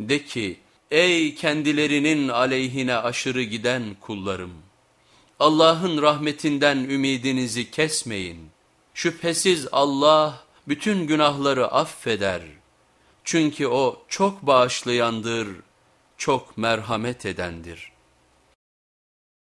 De ki ey kendilerinin aleyhine aşırı giden kullarım. Allah'ın rahmetinden ümidinizi kesmeyin. Şüphesiz Allah bütün günahları affeder. Çünkü o çok bağışlayandır, çok merhamet edendir.''